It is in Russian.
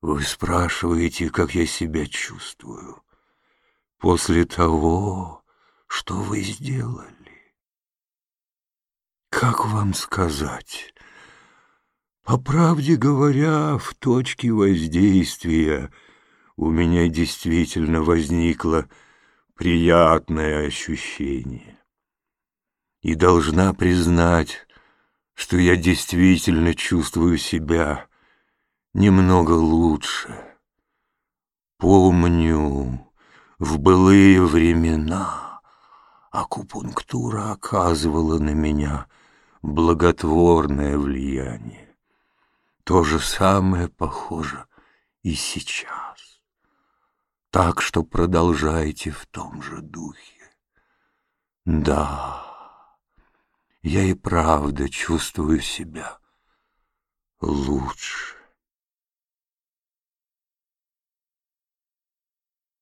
Вы спрашиваете, как я себя чувствую после того, что вы сделали. Как вам сказать? По правде говоря, в точке воздействия у меня действительно возникло приятное ощущение. И должна признать, что я действительно чувствую себя немного лучше. Помню, в былые времена акупунктура оказывала на меня благотворное влияние. То же самое похоже и сейчас. Так что продолжайте в том же духе. Да, я и правда чувствую себя лучше.